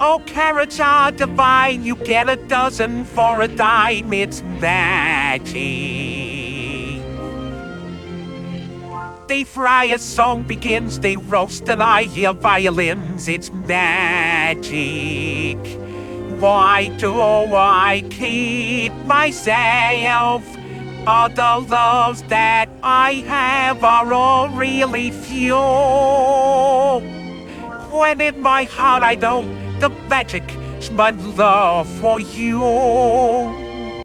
Oh, carrots are ah, divine. You get a dozen for a dime. It's magic. They fry a song begins, they roast and I hear violins. It's magic. Why do I keep myself? All the loves that I have are all really few. When in my heart I know the magic's my love for you.